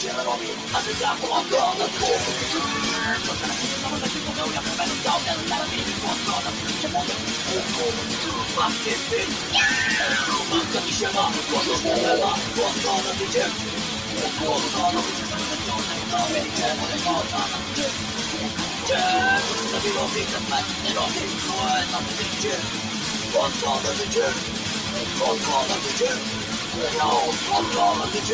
绝了！罗宾，他是假货，假的酷毙了！我操！他们在军中没有白头发，没有了个，我操！他们全部都是假的，酷了！我操！你他妈，我说破了，我操！我的军，我操！我的军，我操！我的军，我操！我的军，绝了！罗宾，绝了！罗宾，绝了！罗宾，我操！我的军，我操！我的军，我操！我的军，绝了！我操！我的军。